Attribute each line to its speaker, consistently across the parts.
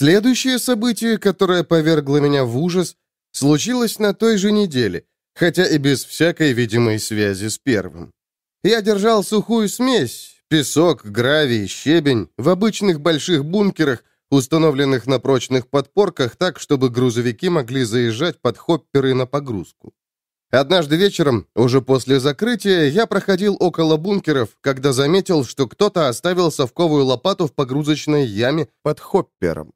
Speaker 1: Следующее событие, которое повергло меня в ужас, случилось на той же неделе, хотя и без всякой видимой связи с первым. Я держал сухую смесь, песок, гравий, щебень, в обычных больших бункерах, установленных на прочных подпорках так, чтобы грузовики могли заезжать под хопперы на погрузку. Однажды вечером, уже после закрытия, я проходил около бункеров, когда заметил, что кто-то оставил совковую лопату в погрузочной яме под хоппером.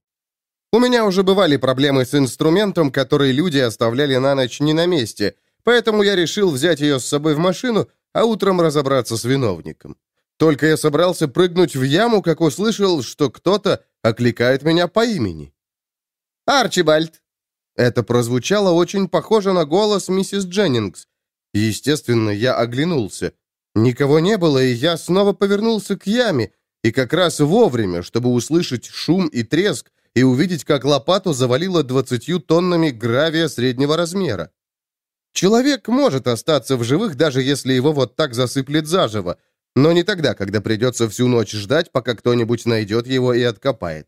Speaker 1: У меня уже бывали проблемы с инструментом, который люди оставляли на ночь не на месте, поэтому я решил взять ее с собой в машину, а утром разобраться с виновником. Только я собрался прыгнуть в яму, как услышал, что кто-то окликает меня по имени. «Арчибальд!» Это прозвучало очень похоже на голос миссис Дженнингс. Естественно, я оглянулся. Никого не было, и я снова повернулся к яме, и как раз вовремя, чтобы услышать шум и треск, и увидеть, как лопату завалило двадцатью тоннами гравия среднего размера. Человек может остаться в живых, даже если его вот так засыплет заживо, но не тогда, когда придется всю ночь ждать, пока кто-нибудь найдет его и откопает.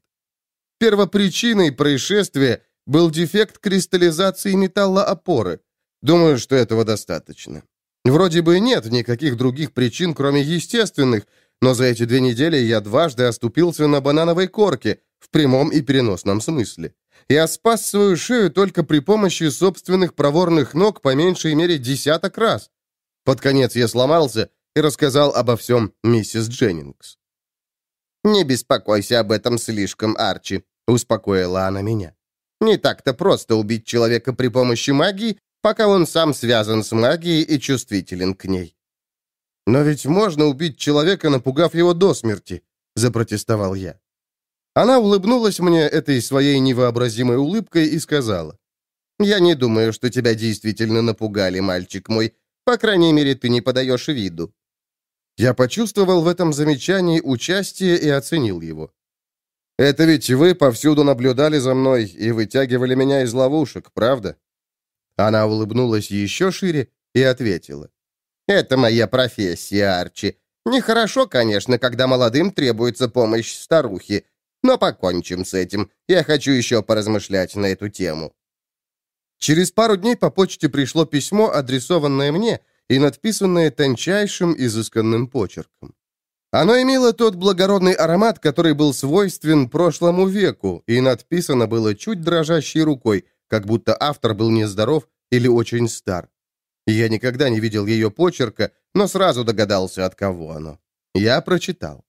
Speaker 1: Первопричиной происшествия был дефект кристаллизации металла опоры. Думаю, что этого достаточно. Вроде бы нет никаких других причин, кроме естественных, но за эти две недели я дважды оступился на банановой корке, в прямом и переносном смысле. Я спас свою шею только при помощи собственных проворных ног по меньшей мере десяток раз. Под конец я сломался и рассказал обо всем миссис Дженнингс. «Не беспокойся об этом слишком, Арчи», — успокоила она меня. «Не так-то просто убить человека при помощи магии, пока он сам связан с магией и чувствителен к ней». «Но ведь можно убить человека, напугав его до смерти», — запротестовал я. Она улыбнулась мне этой своей невообразимой улыбкой и сказала, «Я не думаю, что тебя действительно напугали, мальчик мой. По крайней мере, ты не подаешь виду». Я почувствовал в этом замечании участие и оценил его. «Это ведь вы повсюду наблюдали за мной и вытягивали меня из ловушек, правда?» Она улыбнулась еще шире и ответила. «Это моя профессия, Арчи. Нехорошо, конечно, когда молодым требуется помощь старухи, но покончим с этим. Я хочу еще поразмышлять на эту тему». Через пару дней по почте пришло письмо, адресованное мне и надписанное тончайшим изысканным почерком. Оно имело тот благородный аромат, который был свойствен прошлому веку, и надписано было чуть дрожащей рукой, как будто автор был нездоров или очень стар. Я никогда не видел ее почерка, но сразу догадался, от кого оно. Я прочитал.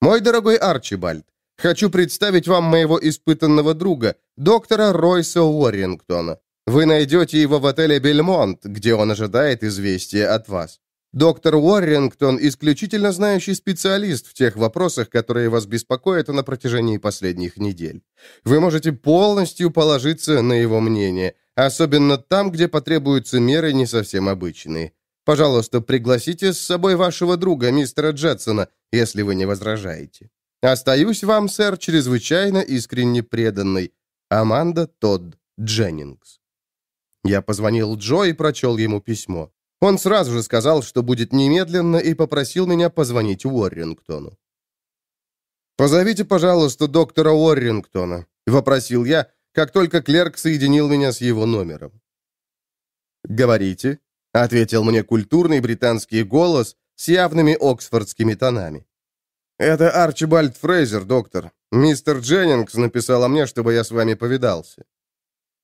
Speaker 1: «Мой дорогой Арчибальд, Хочу представить вам моего испытанного друга, доктора Ройса Уоррингтона. Вы найдете его в отеле «Бельмонт», где он ожидает известия от вас. Доктор Уоррингтон – исключительно знающий специалист в тех вопросах, которые вас беспокоят на протяжении последних недель. Вы можете полностью положиться на его мнение, особенно там, где потребуются меры не совсем обычные. Пожалуйста, пригласите с собой вашего друга, мистера Джетсона, если вы не возражаете. Остаюсь вам, сэр, чрезвычайно искренне преданный. Аманда Тодд Дженнингс. Я позвонил Джо и прочел ему письмо. Он сразу же сказал, что будет немедленно, и попросил меня позвонить Уоррингтону. «Позовите, пожалуйста, доктора Уоррингтона», — вопросил я, как только клерк соединил меня с его номером. «Говорите», — ответил мне культурный британский голос с явными оксфордскими тонами. «Это Арчибальд Фрейзер, доктор. Мистер Дженнингс написала мне, чтобы я с вами повидался».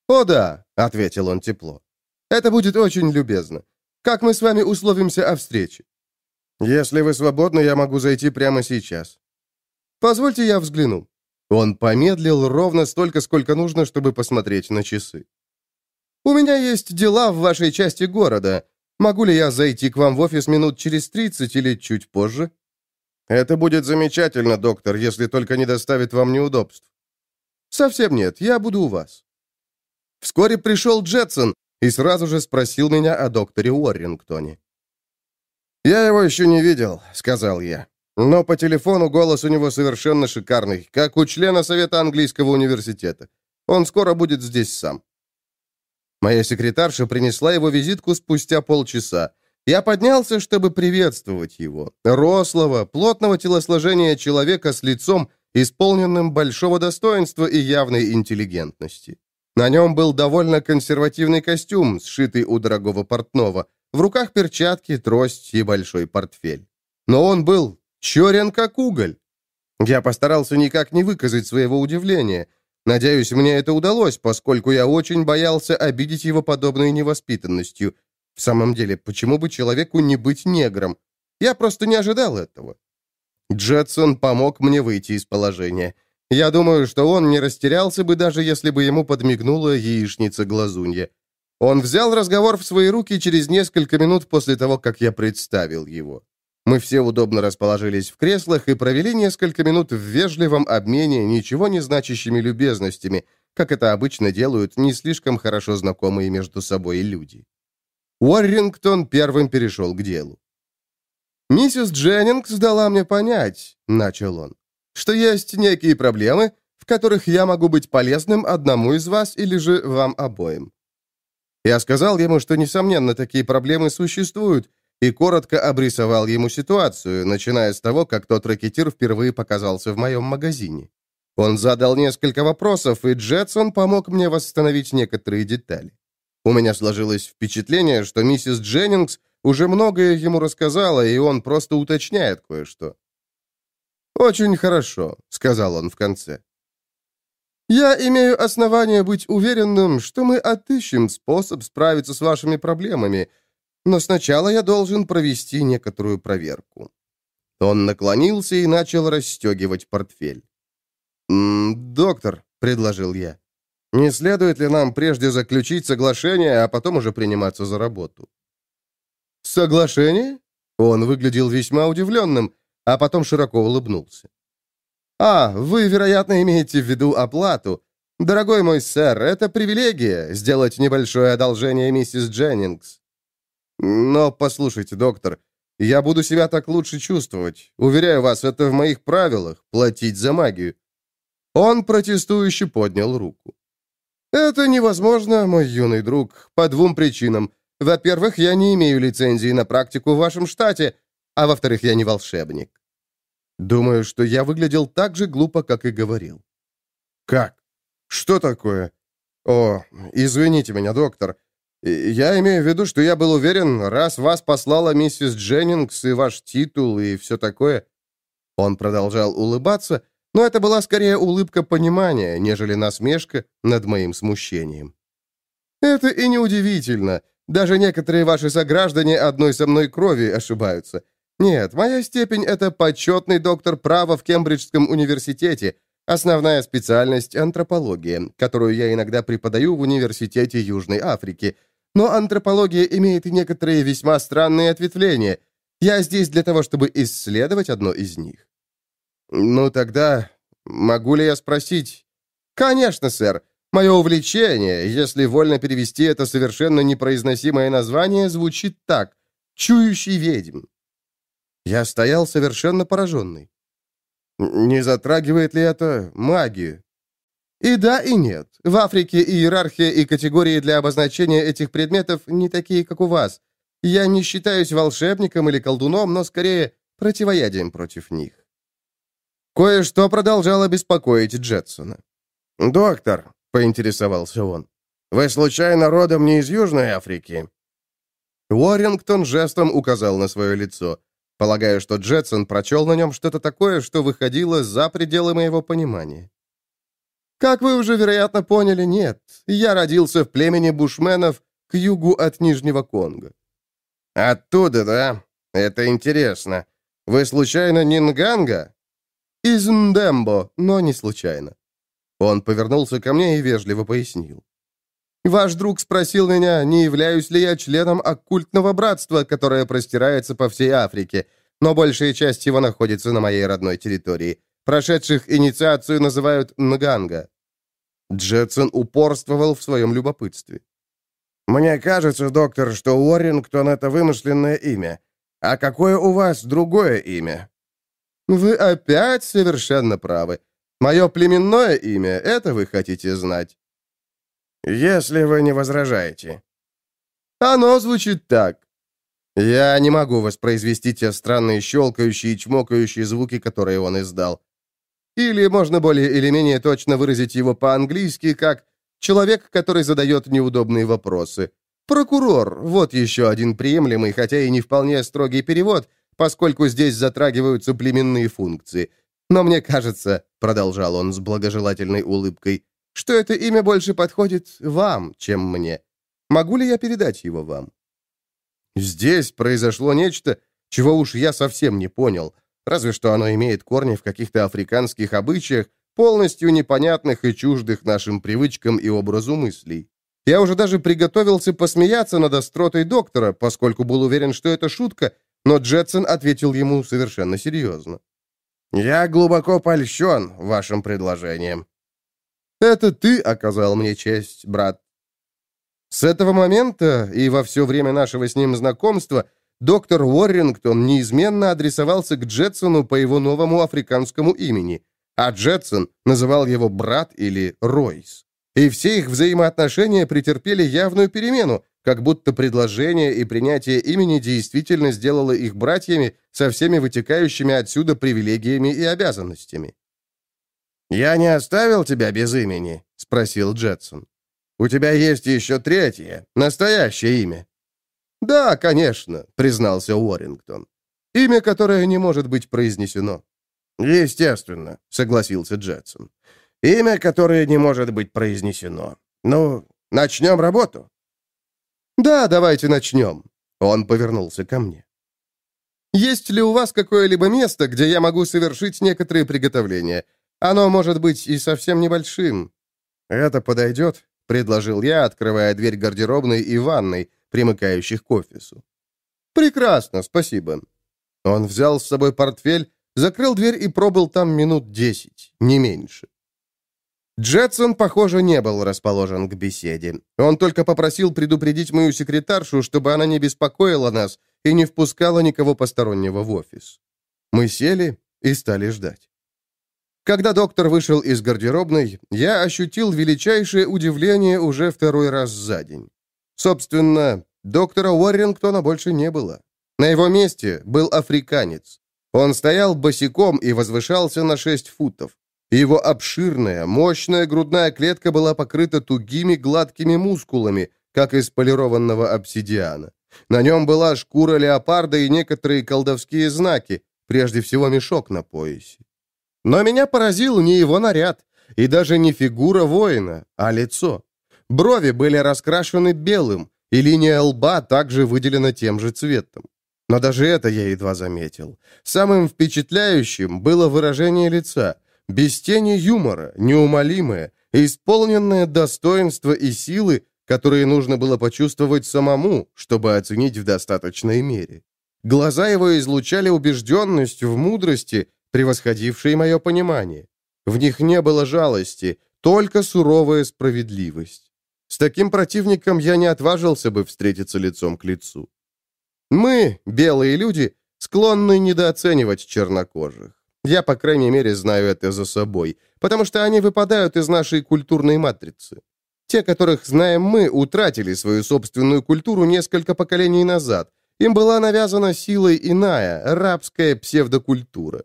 Speaker 1: «О да», — ответил он тепло. «Это будет очень любезно. Как мы с вами условимся о встрече?» «Если вы свободны, я могу зайти прямо сейчас». «Позвольте я взгляну». Он помедлил ровно столько, сколько нужно, чтобы посмотреть на часы. «У меня есть дела в вашей части города. Могу ли я зайти к вам в офис минут через 30 или чуть позже?» «Это будет замечательно, доктор, если только не доставит вам неудобств». «Совсем нет, я буду у вас». Вскоре пришел Джетсон и сразу же спросил меня о докторе Уоррингтоне. «Я его еще не видел», — сказал я. «Но по телефону голос у него совершенно шикарный, как у члена Совета Английского университета. Он скоро будет здесь сам». Моя секретарша принесла его визитку спустя полчаса, я поднялся, чтобы приветствовать его. Рослого, плотного телосложения человека с лицом, исполненным большого достоинства и явной интеллигентности. На нем был довольно консервативный костюм, сшитый у дорогого портного, в руках перчатки, трость и большой портфель. Но он был черен как уголь. Я постарался никак не выказать своего удивления. Надеюсь, мне это удалось, поскольку я очень боялся обидеть его подобной невоспитанностью. В самом деле, почему бы человеку не быть негром? Я просто не ожидал этого. Джетсон помог мне выйти из положения. Я думаю, что он не растерялся бы, даже если бы ему подмигнула яичница-глазунья. Он взял разговор в свои руки через несколько минут после того, как я представил его. Мы все удобно расположились в креслах и провели несколько минут в вежливом обмене ничего не значащими любезностями, как это обычно делают не слишком хорошо знакомые между собой люди. Уоррингтон первым перешел к делу. «Миссис Дженнингс дала мне понять», — начал он, «что есть некие проблемы, в которых я могу быть полезным одному из вас или же вам обоим. Я сказал ему, что, несомненно, такие проблемы существуют, и коротко обрисовал ему ситуацию, начиная с того, как тот ракетир впервые показался в моем магазине. Он задал несколько вопросов, и Джетсон помог мне восстановить некоторые детали. У меня сложилось впечатление, что миссис Дженнингс уже многое ему рассказала, и он просто уточняет кое-что. «Очень хорошо», — сказал он в конце. Я имею основание быть уверенным, что мы отыщем способ справиться с вашими проблемами, но сначала я должен провести некоторую проверку». Он наклонился и начал расстегивать портфель. «Доктор», — предложил я, — «не следует ли нам прежде заключить соглашение, а потом уже приниматься за работу?» «Соглашение?» Он выглядел весьма удивленным, а потом широко улыбнулся. «А, вы, вероятно, имеете в виду оплату. Дорогой мой сэр, это привилегия сделать небольшое одолжение миссис Дженнингс. Но послушайте, доктор, я буду себя так лучше чувствовать. Уверяю вас, это в моих правилах — платить за магию». Он протестующе поднял руку. «Это невозможно, мой юный друг, по двум причинам. Во-первых, я не имею лицензии на практику в вашем штате, а во-вторых, я не волшебник. Думаю, что я выглядел так же глупо, как и говорил. «Как? Что такое?» «О, извините меня, доктор. Я имею в виду, что я был уверен, раз вас послала миссис Дженнингс и ваш титул и все такое...» Он продолжал улыбаться, но это была скорее улыбка понимания, нежели насмешка над моим смущением. «Это и неудивительно. Даже некоторые ваши сограждане одной со мной крови ошибаются. Нет, моя степень — это почетный доктор права в Кембриджском университете, основная специальность — антропология, которую я иногда преподаю в Университете Южной Африки. Но антропология имеет некоторые весьма странные ответвления. Я здесь для того, чтобы исследовать одно из них. Ну, тогда могу ли я спросить? Конечно, сэр. Мое увлечение, если вольно перевести это совершенно непроизносимое название, звучит так — «Чующий ведьм». Я стоял совершенно пораженный. Не затрагивает ли это магию? И да, и нет. В Африке иерархия и категории для обозначения этих предметов не такие, как у вас. Я не считаюсь волшебником или колдуном, но скорее противоядием против них. Кое-что продолжало беспокоить Джетсона. «Доктор», — поинтересовался он, — «вы случайно родом не из Южной Африки?» Уоррингтон жестом указал на свое лицо. Полагаю, что Джетсон прочел на нем что-то такое, что выходило за пределы моего понимания. Как вы уже, вероятно, поняли, нет. Я родился в племени бушменов к югу от Нижнего Конго. Оттуда, да? Это интересно. Вы случайно не Нганга? Из Ndembo, но не случайно. Он повернулся ко мне и вежливо пояснил. Ваш друг спросил меня, не являюсь ли я членом оккультного братства, которое простирается по всей Африке, но большая часть его находится на моей родной территории. Прошедших инициацию называют Нганга. Джетсон упорствовал в своем любопытстве. «Мне кажется, доктор, что Уоррингтон — это вымышленное имя. А какое у вас другое имя?» «Вы опять совершенно правы. Мое племенное имя — это вы хотите знать. «Если вы не возражаете». «Оно звучит так. Я не могу воспроизвести те странные щелкающие и чмокающие звуки, которые он издал. Или можно более или менее точно выразить его по-английски как «человек, который задает неудобные вопросы». Прокурор – вот еще один приемлемый, хотя и не вполне строгий перевод, поскольку здесь затрагиваются племенные функции. Но мне кажется, — продолжал он с благожелательной улыбкой, — что это имя больше подходит вам, чем мне. Могу ли я передать его вам? Здесь произошло нечто, чего уж я совсем не понял, разве что оно имеет корни в каких-то африканских обычаях, полностью непонятных и чуждых нашим привычкам и образу мыслей. Я уже даже приготовился посмеяться над остротой доктора, поскольку был уверен, что это шутка, но Джетсон ответил ему совершенно серьезно. «Я глубоко польщен вашим предложением». «Это ты оказал мне честь, брат». С этого момента и во все время нашего с ним знакомства доктор Уоррингтон неизменно адресовался к Джетсону по его новому африканскому имени, а Джетсон называл его брат или Ройс. И все их взаимоотношения претерпели явную перемену, как будто предложение и принятие имени действительно сделало их братьями со всеми вытекающими отсюда привилегиями и обязанностями. «Я не оставил тебя без имени?» — спросил Джетсон. «У тебя есть еще третье, настоящее имя». «Да, конечно», — признался Уоррингтон. «Имя, которое не может быть произнесено». «Естественно», — согласился Джетсон. Имя, которое не может быть произнесено. Ну, начнем работу?» «Да, давайте начнем». Он повернулся ко мне. «Есть ли у вас какое-либо место, где я могу совершить некоторые приготовления? Оно может быть и совсем небольшим». «Это подойдет», — предложил я, открывая дверь гардеробной и ванной, примыкающих к офису. «Прекрасно, спасибо». Он взял с собой портфель, закрыл дверь и пробыл там минут десять, не меньше. Джетсон, похоже, не был расположен к беседе. Он только попросил предупредить мою секретаршу, чтобы она не беспокоила нас и не впускала никого постороннего в офис. Мы сели и стали ждать. Когда доктор вышел из гардеробной, я ощутил величайшее удивление уже второй раз за день. Собственно, доктора Уоррингтона больше не было. На его месте был африканец. Он стоял босиком и возвышался на 6 футов. Его обширная, мощная грудная клетка была покрыта тугими гладкими мускулами, как из полированного обсидиана. На нем была шкура леопарда и некоторые колдовские знаки, прежде всего мешок на поясе. Но меня поразил не его наряд, и даже не фигура воина, а лицо. Брови были раскрашены белым, и линия лба также выделена тем же цветом. Но даже это я едва заметил. Самым впечатляющим было выражение лица без тени юмора, неумолимое, исполненное достоинства и силы, которые нужно было почувствовать самому, чтобы оценить в достаточной мере. Глаза его излучали убежденность в мудрости, превосходившей мое понимание. В них не было жалости, только суровая справедливость. С таким противником я не отважился бы встретиться лицом к лицу. Мы, белые люди, склонны недооценивать чернокожих. Я, по крайней мере, знаю это за собой, потому что они выпадают из нашей культурной матрицы. Те, которых знаем мы, утратили свою собственную культуру несколько поколений назад. Им была навязана силой иная, рабская псевдокультура.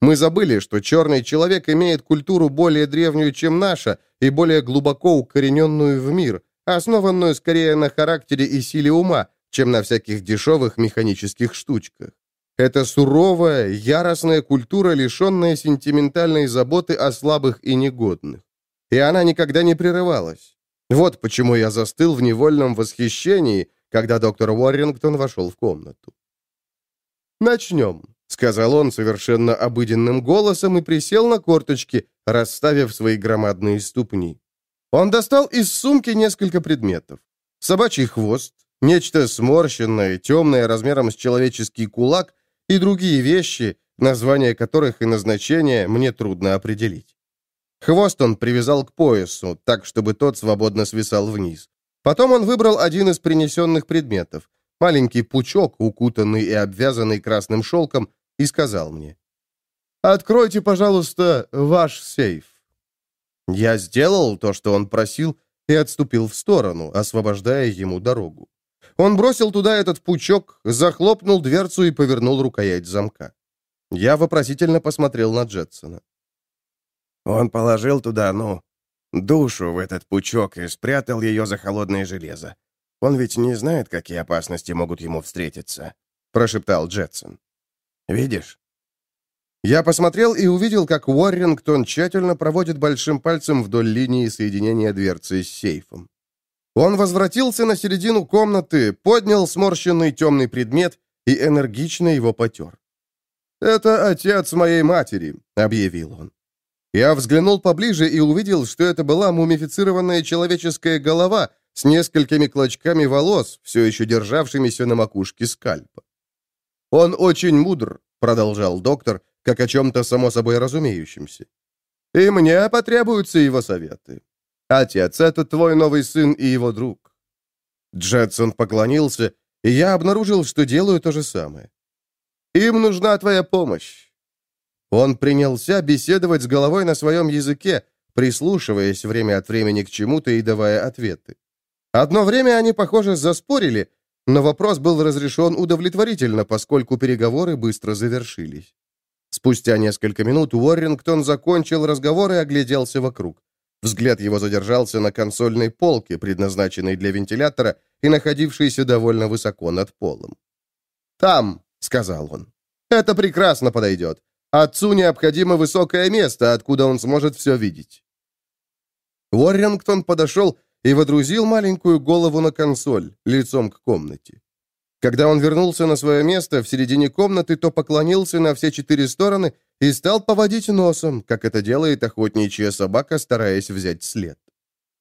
Speaker 1: Мы забыли, что черный человек имеет культуру более древнюю, чем наша, и более глубоко укорененную в мир, основанную скорее на характере и силе ума, чем на всяких дешевых механических штучках. Это суровая, яростная культура, лишенная сентиментальной заботы о слабых и негодных. И она никогда не прерывалась. Вот почему я застыл в невольном восхищении, когда доктор Уоррингтон вошел в комнату. «Начнем», — сказал он совершенно обыденным голосом и присел на корточки, расставив свои громадные ступни. Он достал из сумки несколько предметов. Собачий хвост, нечто сморщенное, темное, размером с человеческий кулак, и другие вещи, названия которых и назначение мне трудно определить. Хвост он привязал к поясу, так, чтобы тот свободно свисал вниз. Потом он выбрал один из принесенных предметов, маленький пучок, укутанный и обвязанный красным шелком, и сказал мне, «Откройте, пожалуйста, ваш сейф». Я сделал то, что он просил, и отступил в сторону, освобождая ему дорогу. Он бросил туда этот пучок, захлопнул дверцу и повернул рукоять замка. Я вопросительно посмотрел на Джетсона.
Speaker 2: Он положил туда, ну, душу в этот пучок и спрятал ее за холодное железо. Он ведь не знает, какие опасности могут ему встретиться», — прошептал Джетсон. «Видишь?»
Speaker 1: Я посмотрел и увидел, как Уоррингтон тщательно проводит большим пальцем вдоль линии соединения дверцы с сейфом. Он возвратился на середину комнаты, поднял сморщенный темный предмет и энергично его потер. «Это отец моей матери», — объявил он. Я взглянул поближе и увидел, что это была мумифицированная человеческая голова с несколькими клочками волос, все еще державшимися на макушке скальпа. «Он очень мудр», — продолжал доктор, как о чем-то само собой разумеющемся. «И мне потребуются его советы. Отец, это твой новый сын и его друг». Джетсон поклонился, и я обнаружил, что делаю то же самое. «Им нужна твоя помощь». Он принялся беседовать с головой на своем языке, прислушиваясь время от времени к чему-то и давая ответы. Одно время они, похоже, заспорили, но вопрос был разрешен удовлетворительно, поскольку переговоры быстро завершились. Спустя несколько минут Уоррингтон закончил разговор и огляделся вокруг. Взгляд его задержался на консольной полке, предназначенной для вентилятора и находившейся довольно высоко над полом. «Там», — сказал он, — «это прекрасно подойдет. Отцу необходимо высокое место, откуда он сможет все видеть». Уоррингтон подошел и водрузил маленькую голову на консоль, лицом к комнате. Когда он вернулся на свое место в середине комнаты, то поклонился на все четыре стороны и стал поводить носом, как это делает охотничья собака, стараясь взять след.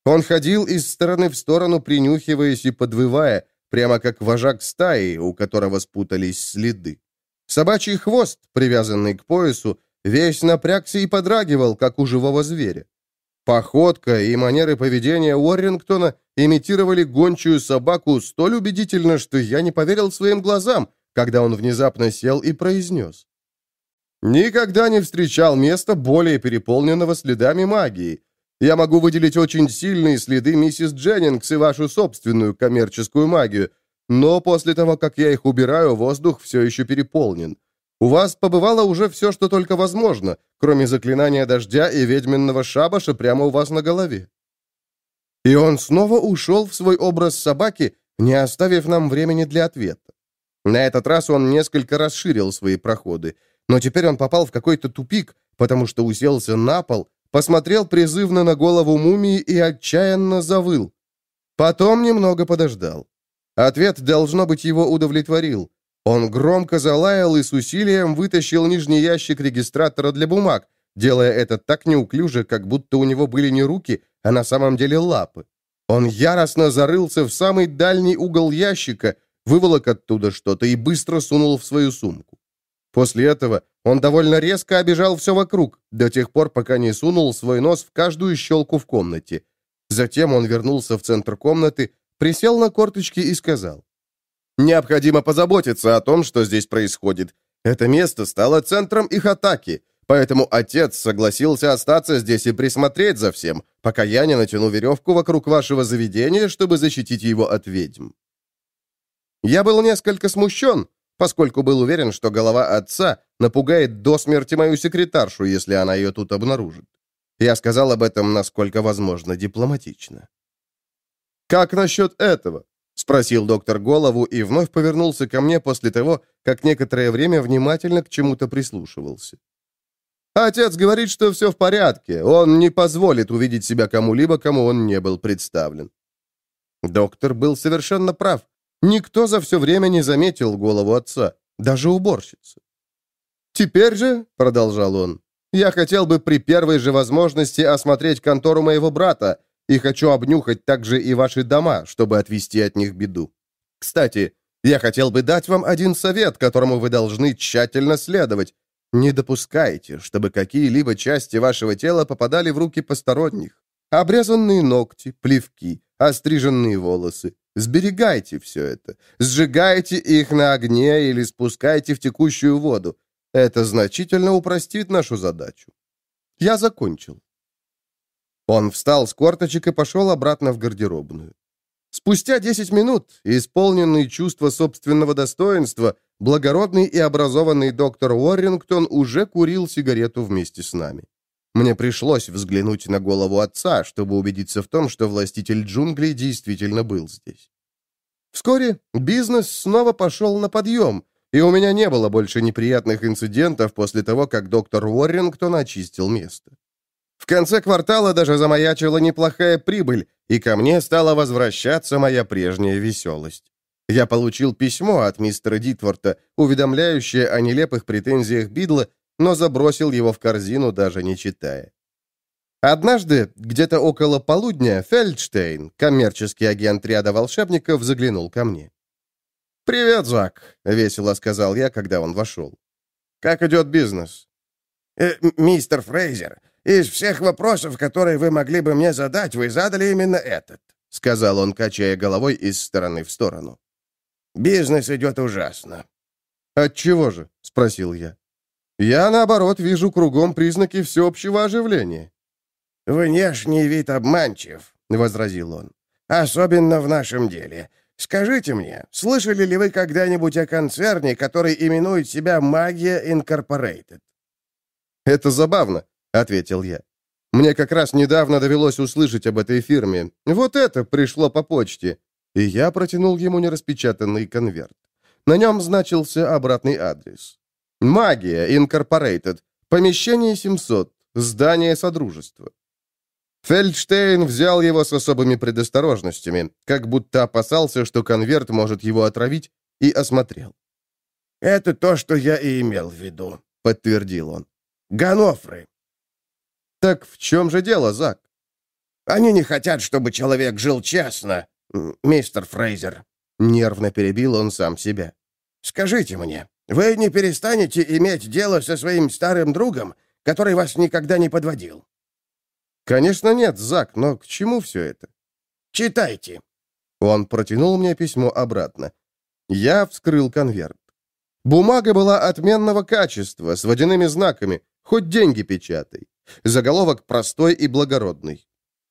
Speaker 1: Он ходил из стороны в сторону, принюхиваясь и подвывая, прямо как вожак стаи, у которого спутались следы. Собачий хвост, привязанный к поясу, весь напрягся и подрагивал, как у живого зверя. Походка и манеры поведения Уоррингтона имитировали гончую собаку столь убедительно, что я не поверил своим глазам, когда он внезапно сел и произнес. «Никогда не встречал места, более переполненного следами магии. Я могу выделить очень сильные следы миссис Дженнингс и вашу собственную коммерческую магию, но после того, как я их убираю, воздух все еще переполнен. У вас побывало уже все, что только возможно, кроме заклинания дождя и ведьминного шабаша прямо у вас на голове». И он снова ушел в свой образ собаки, не оставив нам времени для ответа. На этот раз он несколько расширил свои проходы, но теперь он попал в какой-то тупик, потому что уселся на пол, посмотрел призывно на голову мумии и отчаянно завыл. Потом немного подождал. Ответ, должно быть, его удовлетворил. Он громко залаял и с усилием вытащил нижний ящик регистратора для бумаг, делая это так неуклюже, как будто у него были не руки, а на самом деле лапы. Он яростно зарылся в самый дальний угол ящика, выволок оттуда что-то и быстро сунул в свою сумку. После этого он довольно резко обежал все вокруг, до тех пор, пока не сунул свой нос в каждую щелку в комнате. Затем он вернулся в центр комнаты, присел на корточки и сказал. Необходимо позаботиться о том, что здесь происходит. Это место стало центром их атаки, поэтому отец согласился остаться здесь и присмотреть за всем, пока я не натяну веревку вокруг вашего заведения, чтобы защитить его от ведьм. Я был несколько смущен, поскольку был уверен, что голова отца напугает до смерти мою секретаршу, если она ее тут обнаружит. Я сказал об этом, насколько возможно, дипломатично. «Как насчет этого?» — спросил доктор Голову и вновь повернулся ко мне после того, как некоторое время внимательно к чему-то прислушивался. «Отец говорит, что все в порядке. Он не позволит увидеть себя кому-либо, кому он не был представлен». Доктор был совершенно прав. Никто за все время не заметил голову отца, даже уборщица. «Теперь же», — продолжал он, — «я хотел бы при первой же возможности осмотреть контору моего брата, и хочу обнюхать также и ваши дома, чтобы отвести от них беду. Кстати, я хотел бы дать вам один совет, которому вы должны тщательно следовать. Не допускайте, чтобы какие-либо части вашего тела попадали в руки посторонних. Обрезанные ногти, плевки, остриженные волосы. Сберегайте все это. Сжигайте их на огне или спускайте в текущую воду. Это значительно упростит нашу задачу. Я закончил. Он встал с корточек и пошел обратно в гардеробную. Спустя 10 минут, исполненный чувства собственного достоинства, благородный и образованный доктор Уоррингтон уже курил сигарету вместе с нами. Мне пришлось взглянуть на голову отца, чтобы убедиться в том, что властитель джунглей действительно был здесь. Вскоре бизнес снова пошел на подъем, и у меня не было больше неприятных инцидентов после того, как доктор Уоррингтон очистил место. В конце квартала даже замаячила неплохая прибыль, и ко мне стала возвращаться моя прежняя веселость. Я получил письмо от мистера Дитворта, уведомляющее о нелепых претензиях Бидла, но забросил его в корзину, даже не читая. Однажды, где-то около полудня, Фельдштейн, коммерческий агент ряда волшебников, заглянул ко мне. «Привет, Зак», — весело сказал я, когда он вошел. «Как идет бизнес?»
Speaker 2: э, «Мистер Фрейзер, из всех вопросов, которые вы могли бы мне задать, вы задали именно этот», — сказал он, качая головой из стороны в сторону. «Бизнес идет ужасно».
Speaker 1: «Отчего же?» — спросил я. «Я, наоборот, вижу кругом признаки всеобщего оживления».
Speaker 2: «Внешний вид обманчив», — возразил он. «Особенно в нашем деле. Скажите мне, слышали ли вы когда-нибудь о концерне, который именует себя «Магия Инкорпорейтед»?»
Speaker 1: «Это забавно», — ответил я. «Мне как раз недавно довелось услышать об этой фирме. Вот это пришло по почте». И я протянул ему нераспечатанный конверт. На нем значился обратный адрес. «Магия Инкорпорейтед. Помещение 700. Здание Содружества». Фельдштейн взял его с особыми предосторожностями, как будто опасался, что конверт может его отравить, и осмотрел.
Speaker 2: «Это то, что я и имел в виду», — подтвердил он. «Ганофры».
Speaker 1: «Так в чем же дело, Зак?»
Speaker 2: «Они не хотят, чтобы человек жил честно, мистер Фрейзер», — нервно перебил он сам себя. «Скажите мне, вы не перестанете иметь дело со своим старым другом, который вас никогда не подводил?»
Speaker 1: «Конечно нет, Зак, но к чему все это?»
Speaker 2: «Читайте».
Speaker 1: Он протянул мне письмо обратно. Я вскрыл конверт. Бумага была отменного качества, с водяными знаками, хоть деньги печатай. Заголовок простой и благородный.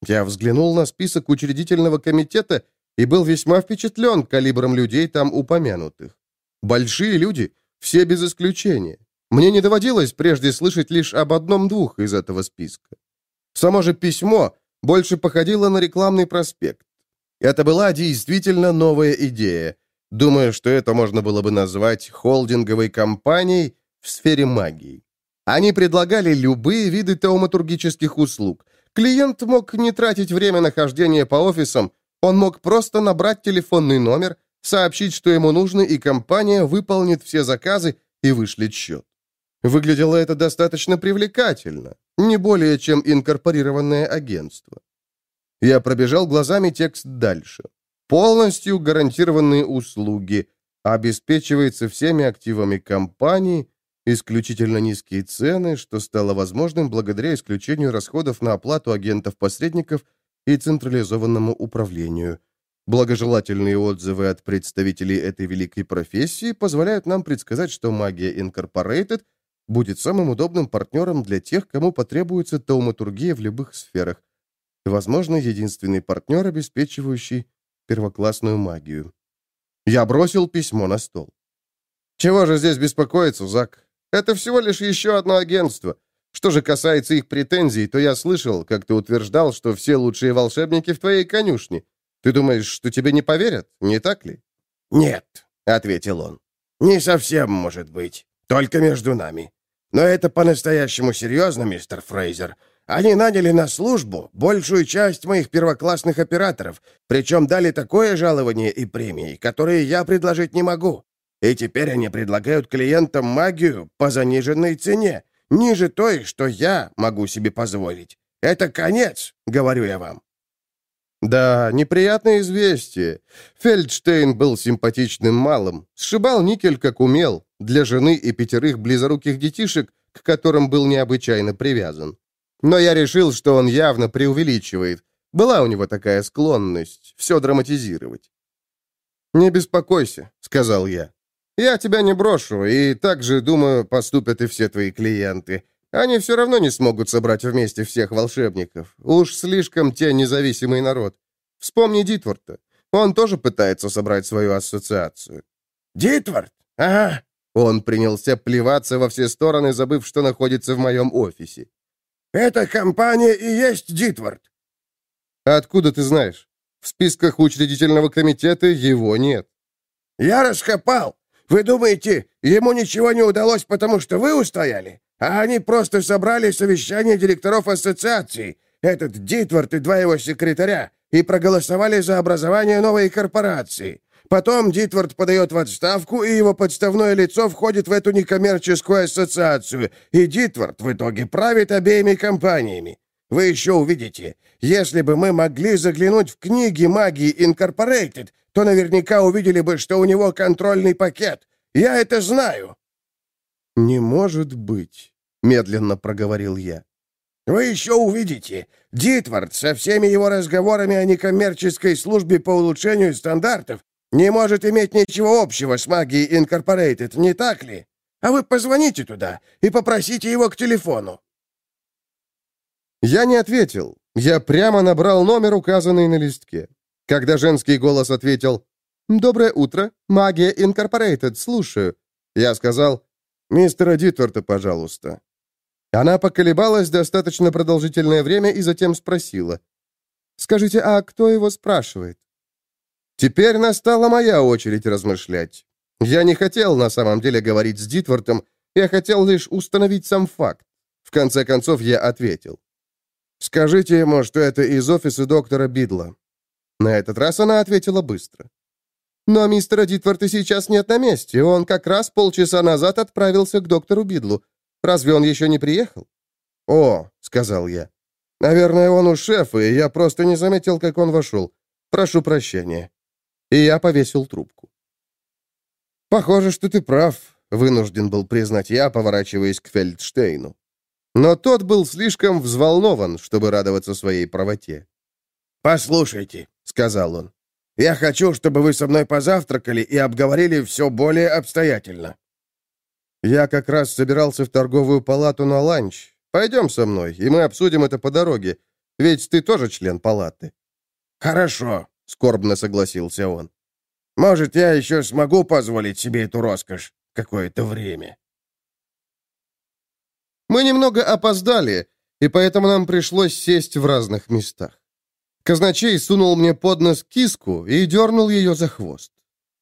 Speaker 1: Я взглянул на список учредительного комитета и был весьма впечатлен калибром людей там упомянутых. Большие люди, все без исключения. Мне не доводилось прежде слышать лишь об одном-двух из этого списка. Само же письмо больше походило на рекламный проспект. Это была действительно новая идея. Думаю, что это можно было бы назвать холдинговой компанией в сфере магии. Они предлагали любые виды тауматургических услуг. Клиент мог не тратить время нахождения по офисам, он мог просто набрать телефонный номер, сообщить, что ему нужно, и компания выполнит все заказы и вышлет счет. Выглядело это достаточно привлекательно, не более чем инкорпорированное агентство. Я пробежал глазами текст дальше. Полностью гарантированные услуги, обеспечивается всеми активами компании, исключительно низкие цены, что стало возможным благодаря исключению расходов на оплату агентов-посредников и централизованному управлению. Благожелательные отзывы от представителей этой великой профессии позволяют нам предсказать, что магия Incorporated – будет самым удобным партнером для тех, кому потребуется тауматургия в любых сферах. Возможно, единственный партнер, обеспечивающий первоклассную магию. Я бросил письмо на стол. «Чего же здесь беспокоиться, Зак? Это всего лишь еще одно агентство. Что же касается их претензий, то я слышал, как ты утверждал, что все лучшие волшебники в твоей конюшне. Ты думаешь, что тебе не поверят, не так ли?»
Speaker 2: «Нет», — ответил он. «Не совсем, может быть. Только между нами. Но это по-настоящему серьезно, мистер Фрейзер. Они наняли на службу большую часть моих первоклассных операторов, причем дали такое жалование и премии, которые я предложить не могу. И теперь они предлагают клиентам магию по заниженной цене, ниже той, что я могу себе позволить. Это конец, говорю я вам.
Speaker 1: Да, неприятное известие. Фельдштейн был симпатичным малым, сшибал никель как умел, для жены и пятерых близоруких детишек, к которым был необычайно привязан. Но я решил, что он явно преувеличивает. Была у него такая склонность все драматизировать. «Не беспокойся», — сказал я. «Я тебя не брошу, и так же, думаю, поступят и все твои клиенты. Они все равно не смогут собрать вместе всех волшебников. Уж слишком те независимый народ. Вспомни Дитворта. Он тоже пытается собрать свою ассоциацию».
Speaker 2: «Дитворт? Ага,
Speaker 1: он принялся плеваться во все стороны, забыв, что находится в моем офисе.
Speaker 2: Эта компания и есть Дитвард».
Speaker 1: «Откуда ты знаешь? В списках учредительного комитета его нет».
Speaker 2: «Я раскопал. Вы думаете, ему ничего не удалось, потому что вы устояли? А они просто собрали совещание директоров ассоциации, этот Дитвард и два его секретаря, и проголосовали за образование новой корпорации. Потом Дитвард подает в отставку, и его подставное лицо входит в эту некоммерческую ассоциацию, и Дитвард в итоге правит обеими компаниями. Вы еще увидите. Если бы мы могли заглянуть в книги магии Инкорпорейтед, то наверняка увидели бы, что у него контрольный пакет. Я это знаю».
Speaker 1: «Не может быть», — медленно проговорил я.
Speaker 2: «Вы еще увидите. Дитвард со всеми его разговорами о некоммерческой службе по улучшению стандартов не может иметь ничего общего с магией Инкорпорейтед, не так ли? А вы позвоните туда и попросите его к телефону».
Speaker 1: Я не ответил. Я прямо набрал номер, указанный на листке. Когда женский голос ответил «Доброе утро, магия Инкорпорейтед, слушаю», я сказал «Мистера Дитворта, пожалуйста». Она поколебалась достаточно продолжительное время и затем спросила «Скажите, а кто его спрашивает?» Теперь настала моя очередь размышлять. Я не хотел на самом деле говорить с Дитвортом, я хотел лишь установить сам факт. В конце концов я ответил. «Скажите ему, что это из офиса доктора Бидла». На этот раз она ответила быстро. «Но мистера Дитворта сейчас нет на месте. Он как раз полчаса назад отправился к доктору Бидлу. Разве он еще не приехал?» «О», — сказал я. «Наверное, он у шефа, и я просто не заметил, как он вошел. Прошу прощения». И я повесил трубку. «Похоже, что ты прав», — вынужден был признать я, поворачиваясь к Фельдштейну. Но тот был слишком взволнован, чтобы радоваться своей правоте.
Speaker 2: «Послушайте», — сказал он, — «я хочу, чтобы вы со мной позавтракали и обговорили все более обстоятельно».
Speaker 1: «Я как раз собирался в торговую палату на ланч. Пойдем со мной, и мы обсудим это по дороге. Ведь ты тоже член палаты».
Speaker 2: «Хорошо», — скорбно согласился он.
Speaker 1: «Может, я еще смогу позволить себе эту роскошь какое-то время». Мы немного опоздали, и поэтому нам пришлось сесть в разных местах. Казначей сунул мне под нос киску и дернул ее за хвост.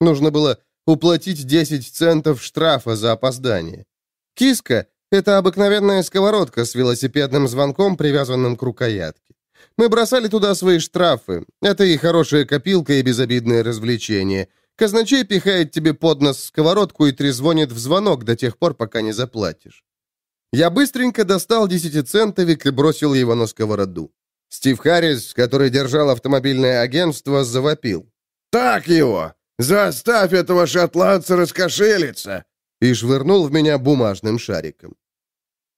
Speaker 1: Нужно было уплатить 10 центов штрафа за опоздание. Киска — это обыкновенная сковородка с велосипедным звонком, привязанным к рукоятке. Мы бросали туда свои штрафы. Это и хорошая копилка, и безобидное развлечение. Казначей пихает тебе под нос сковородку и трезвонит в звонок до тех пор, пока не заплатишь. Я быстренько достал десятицентовик и бросил его на сковороду. Стив Харрис, который держал автомобильное агентство, завопил.
Speaker 2: «Так его! Заставь этого шотландца раскошелиться!»
Speaker 1: и швырнул в меня бумажным шариком.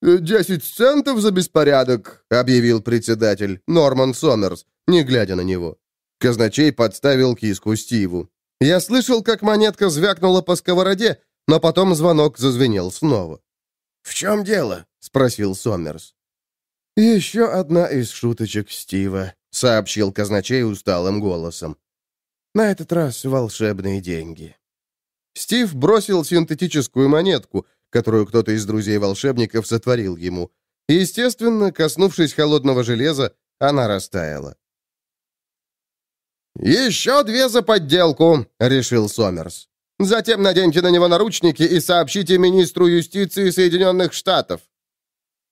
Speaker 1: «Десять центов за беспорядок», — объявил председатель, Норман Сомерс, не глядя на него. Казначей подставил киску Стиву. Я слышал, как монетка звякнула по сковороде, но потом звонок зазвенел снова.
Speaker 2: «В чем дело?» — спросил Сомерс.
Speaker 1: «Еще одна из шуточек Стива», — сообщил казначей усталым голосом. «На этот раз волшебные деньги». Стив бросил синтетическую монетку, которую кто-то из друзей-волшебников сотворил ему. Естественно, коснувшись холодного железа, она растаяла. «Еще две за подделку», — решил Сомерс. Затем наденьте на него наручники и сообщите министру юстиции Соединенных Штатов».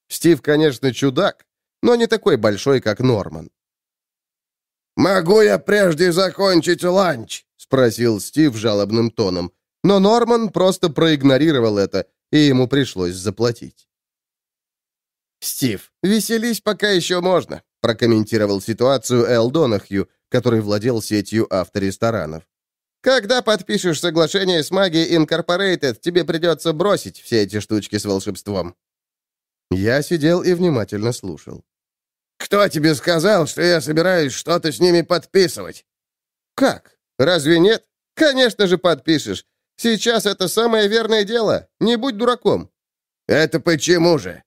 Speaker 1: Стив, конечно, чудак, но не такой большой, как Норман.
Speaker 2: «Могу я прежде закончить ланч?» — спросил Стив жалобным тоном.
Speaker 1: Но Норман просто проигнорировал это, и ему пришлось заплатить. «Стив, веселись, пока еще можно», — прокомментировал ситуацию Эл Донахью, который владел сетью авторесторанов. Когда подпишешь соглашение с магией Инкорпорейтед, тебе придется бросить все эти штучки с волшебством». Я сидел и внимательно слушал.
Speaker 2: «Кто тебе сказал, что я собираюсь что-то с ними подписывать?»
Speaker 1: «Как? Разве нет? Конечно же подпишешь. Сейчас это самое верное дело. Не будь дураком».
Speaker 2: «Это почему же?»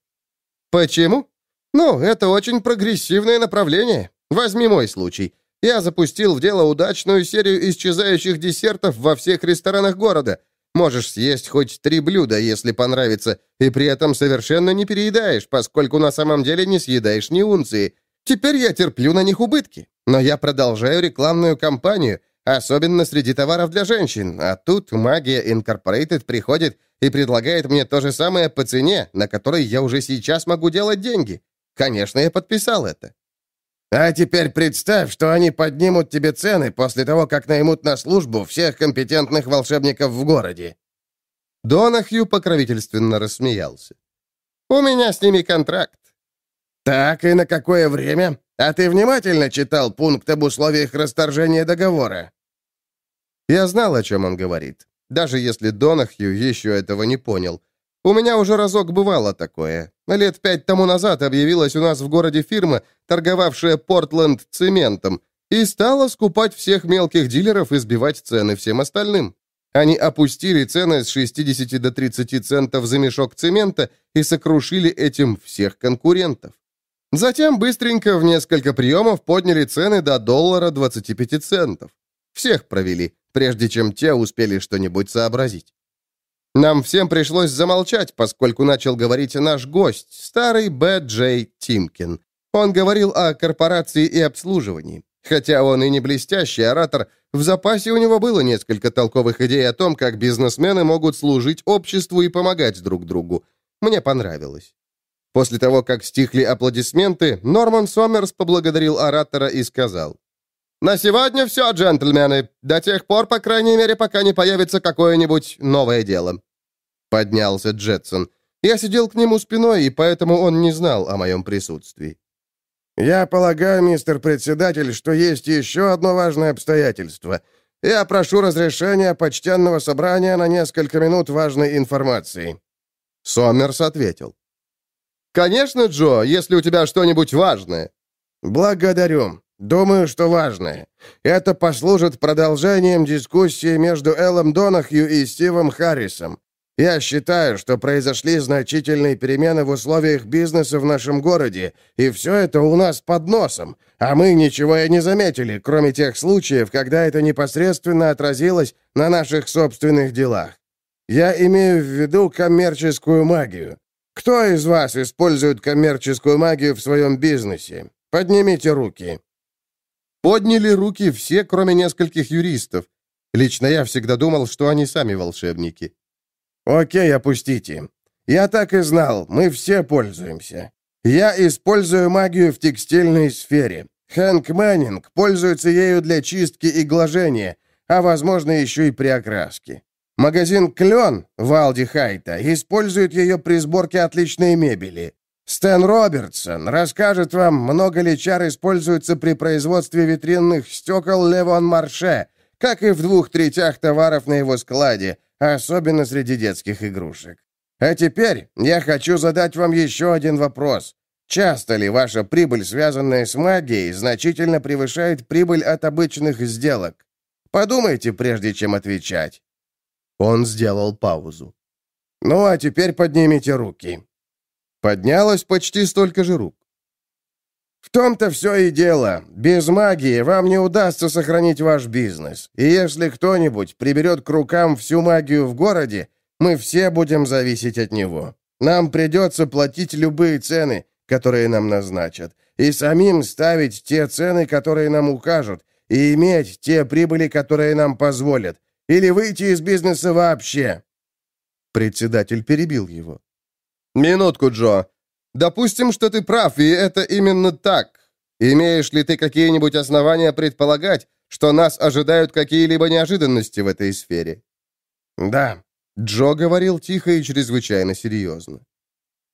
Speaker 1: «Почему? Ну, это очень прогрессивное направление. Возьми мой случай. Я запустил в дело удачную серию исчезающих десертов во всех ресторанах города. Можешь съесть хоть три блюда, если понравится, и при этом совершенно не переедаешь, поскольку на самом деле не съедаешь ни унции. Теперь я терплю на них убытки. Но я продолжаю рекламную кампанию, особенно среди товаров для женщин. А тут Магия Инкорпорейтед приходит и предлагает мне то же самое по цене, на которой я уже сейчас могу делать деньги. Конечно, я подписал это.
Speaker 2: А теперь представь, что они поднимут тебе цены после того, как наймут на службу всех компетентных волшебников в городе».
Speaker 1: Донахью покровительственно рассмеялся. «У меня с ними контракт».
Speaker 2: «Так, и на какое время? А ты внимательно читал пункт об условиях расторжения договора?»
Speaker 1: Я знал, о чем он говорит, даже если Донахью еще этого не понял. У меня уже разок бывало такое. Лет пять тому назад объявилась у нас в городе фирма, торговавшая Портленд цементом, и стала скупать всех мелких дилеров и сбивать цены всем остальным. Они опустили цены с 60 до 30 центов за мешок цемента и сокрушили этим всех конкурентов. Затем быстренько в несколько приемов подняли цены до доллара 25 центов. Всех провели, прежде чем те успели что-нибудь сообразить. Нам всем пришлось замолчать, поскольку начал говорить наш гость, старый Б. Джей Тимкин. Он говорил о корпорации и обслуживании. Хотя он и не блестящий оратор, в запасе у него было несколько толковых идей о том, как бизнесмены могут служить обществу и помогать друг другу. Мне понравилось. После того, как стихли аплодисменты, Норман Сомерс поблагодарил оратора и сказал, «На сегодня все, джентльмены. До тех пор, по крайней мере, пока не появится какое-нибудь новое дело». Поднялся Джетсон. Я сидел к нему спиной, и поэтому он не знал о моем присутствии.
Speaker 2: «Я полагаю, мистер председатель, что есть еще одно важное обстоятельство. Я прошу разрешения почтенного собрания на несколько минут важной информации».
Speaker 1: Сомерс ответил. «Конечно, Джо, если у тебя что-нибудь важное».
Speaker 2: «Благодарю. Думаю, что важное. Это послужит продолжением дискуссии между Эллом Донахью и Стивом Харрисом. Я считаю, что произошли значительные перемены в условиях бизнеса в нашем городе, и все это у нас под носом, а мы ничего и не заметили, кроме тех случаев, когда это непосредственно отразилось на наших собственных делах. Я имею в виду коммерческую магию. Кто из вас использует коммерческую магию в своем бизнесе? Поднимите руки.
Speaker 1: Подняли руки все, кроме нескольких юристов. Лично я всегда думал, что они сами волшебники.
Speaker 2: Окей, опустите. Я так и знал, мы все пользуемся. Я использую магию в текстильной сфере. Хэнк Мэннинг пользуется ею для чистки и глажения, а, возможно, еще и при окраске. Магазин «Клен» в Алди Хайта использует ее при сборке отличной мебели. Стэн Робертсон расскажет вам, много ли чар используется при производстве витринных стекол Левон Марше, как и в двух третях товаров на его складе, особенно среди детских игрушек. А теперь я хочу задать вам еще один вопрос. Часто ли ваша прибыль, связанная с магией, значительно превышает прибыль от обычных сделок? Подумайте, прежде чем отвечать.
Speaker 1: Он сделал паузу.
Speaker 2: Ну, а теперь поднимите руки.
Speaker 1: Поднялось почти столько же рук.
Speaker 2: В том-то все и дело. Без магии вам не удастся сохранить ваш бизнес. И если кто-нибудь приберет к рукам всю магию в городе, мы все будем зависеть от него. Нам придется платить любые цены, которые нам назначат, и самим ставить те цены, которые нам укажут, и иметь те прибыли, которые нам позволят, или выйти из бизнеса вообще».
Speaker 1: Председатель перебил его. «Минутку, Джо. Допустим, что ты прав, и это именно так. Имеешь ли ты какие-нибудь основания предполагать, что нас ожидают какие-либо неожиданности в этой сфере?»
Speaker 2: «Да», —
Speaker 1: Джо говорил тихо и чрезвычайно серьезно.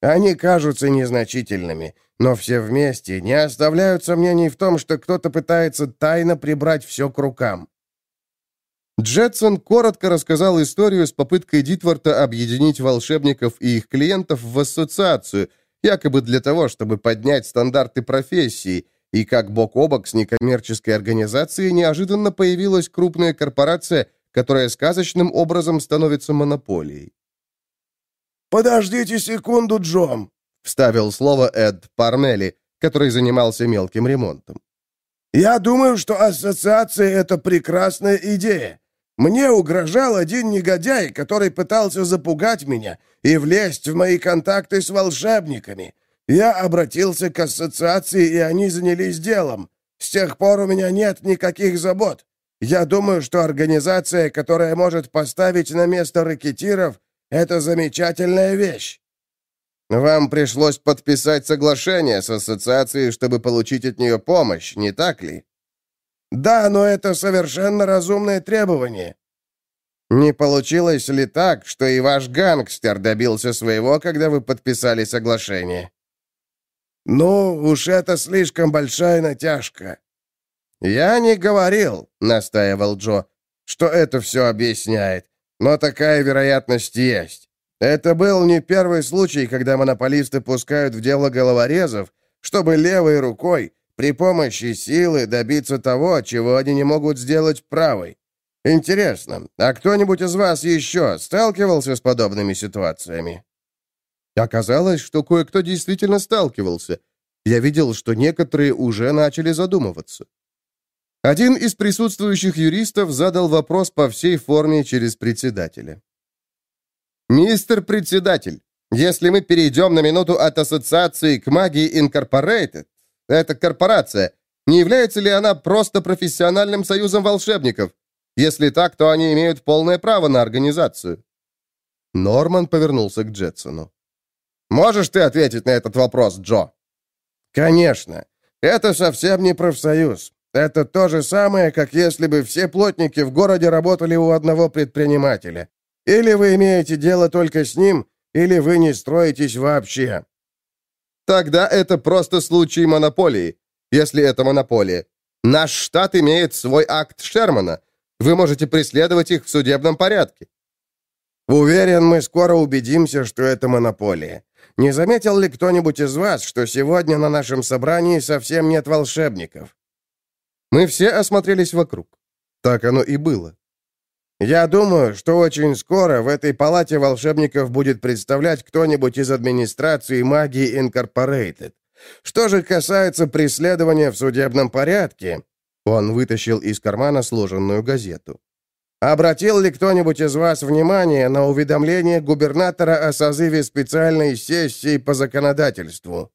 Speaker 2: «Они кажутся незначительными, но все вместе не оставляют сомнений в том, что кто-то пытается тайно прибрать все к рукам.
Speaker 1: Джетсон коротко рассказал историю с попыткой Дитворта объединить волшебников и их клиентов в ассоциацию, якобы для того, чтобы поднять стандарты профессии, и как бок о бок с некоммерческой организацией неожиданно появилась крупная корпорация, которая сказочным образом становится монополией.
Speaker 2: «Подождите секунду, Джон», —
Speaker 1: вставил слово Эд Пармели, который занимался мелким ремонтом.
Speaker 2: «Я думаю, что ассоциация — это прекрасная идея. Мне угрожал один негодяй, который пытался запугать меня и влезть в мои контакты с волшебниками. Я обратился к ассоциации, и они занялись делом. С тех пор у меня нет никаких забот. Я думаю, что организация, которая может поставить на место ракетиров, это замечательная вещь.
Speaker 1: Вам пришлось подписать соглашение с ассоциацией, чтобы получить от нее помощь, не так ли?
Speaker 2: Да, но это совершенно разумное требование.
Speaker 1: Не получилось ли так, что и ваш гангстер добился своего, когда вы подписали соглашение?
Speaker 2: «Ну, уж это слишком большая натяжка».
Speaker 1: «Я не говорил», — настаивал Джо, — «что это все объясняет, но такая вероятность есть. Это был не первый случай, когда монополисты пускают в дело головорезов, чтобы левой рукой, при помощи силы, добиться того, чего они не могут сделать правой. Интересно, а кто-нибудь из вас еще сталкивался с подобными ситуациями?» Оказалось, что кое-кто действительно сталкивался. Я видел, что некоторые уже начали задумываться. Один из присутствующих юристов задал вопрос по всей форме через председателя. «Мистер председатель, если мы перейдем на минуту от ассоциации к магии Инкорпорейтед, эта корпорация, не является ли она просто профессиональным союзом волшебников? Если так, то они имеют полное право на организацию». Норман повернулся к Джетсону. Можешь ты ответить на этот вопрос, Джо?»
Speaker 2: «Конечно. Это совсем не профсоюз. Это то же самое, как если бы все плотники в городе работали у одного предпринимателя. Или вы имеете дело только с ним, или вы не строитесь вообще».
Speaker 1: «Тогда это просто случай монополии, если это монополия. Наш штат имеет свой акт Шермана. Вы можете преследовать их в судебном порядке».
Speaker 2: «Уверен, мы скоро убедимся, что это монополия. Не заметил ли кто-нибудь из вас, что сегодня на нашем собрании совсем нет волшебников?»
Speaker 1: Мы все осмотрелись вокруг. Так оно и было.
Speaker 2: «Я думаю, что очень скоро в этой палате волшебников будет представлять кто-нибудь из администрации магии Инкорпорейтед. Что же касается преследования в судебном порядке...» Он вытащил из кармана сложенную газету. Обратил ли кто-нибудь из вас внимание на уведомление губернатора о созыве специальной сессии по законодательству?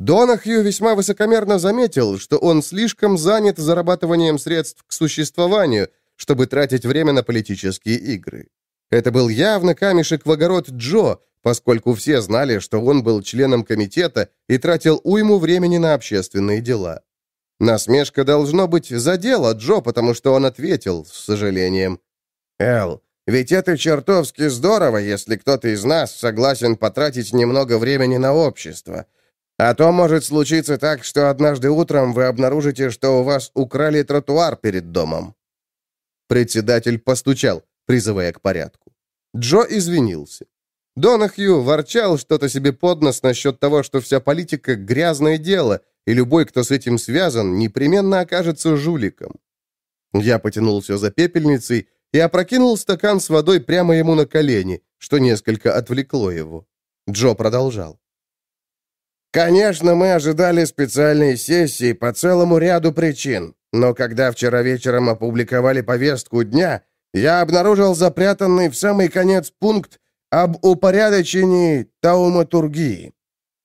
Speaker 1: Донахью весьма высокомерно заметил, что он слишком занят зарабатыванием средств к существованию, чтобы тратить время на политические игры. Это был явно камешек в огород Джо, поскольку все знали, что он был членом комитета и тратил уйму времени на общественные дела. Насмешка должно быть задела Джо, потому что он ответил с сожалением.
Speaker 2: «Эл, ведь это чертовски здорово, если кто-то из нас согласен потратить немного времени на общество. А то может случиться так, что однажды утром вы обнаружите, что у вас украли тротуар перед домом».
Speaker 1: Председатель постучал, призывая к порядку. Джо извинился. Донахью ворчал что-то себе под нос насчет того, что вся политика — грязное дело — и любой, кто с этим связан, непременно окажется жуликом. Я потянулся за пепельницей и опрокинул стакан с водой прямо ему на колени, что несколько отвлекло его. Джо продолжал.
Speaker 2: «Конечно, мы ожидали специальной сессии по целому ряду причин, но когда вчера вечером опубликовали повестку дня, я обнаружил запрятанный в самый конец пункт об упорядочении тауматургии.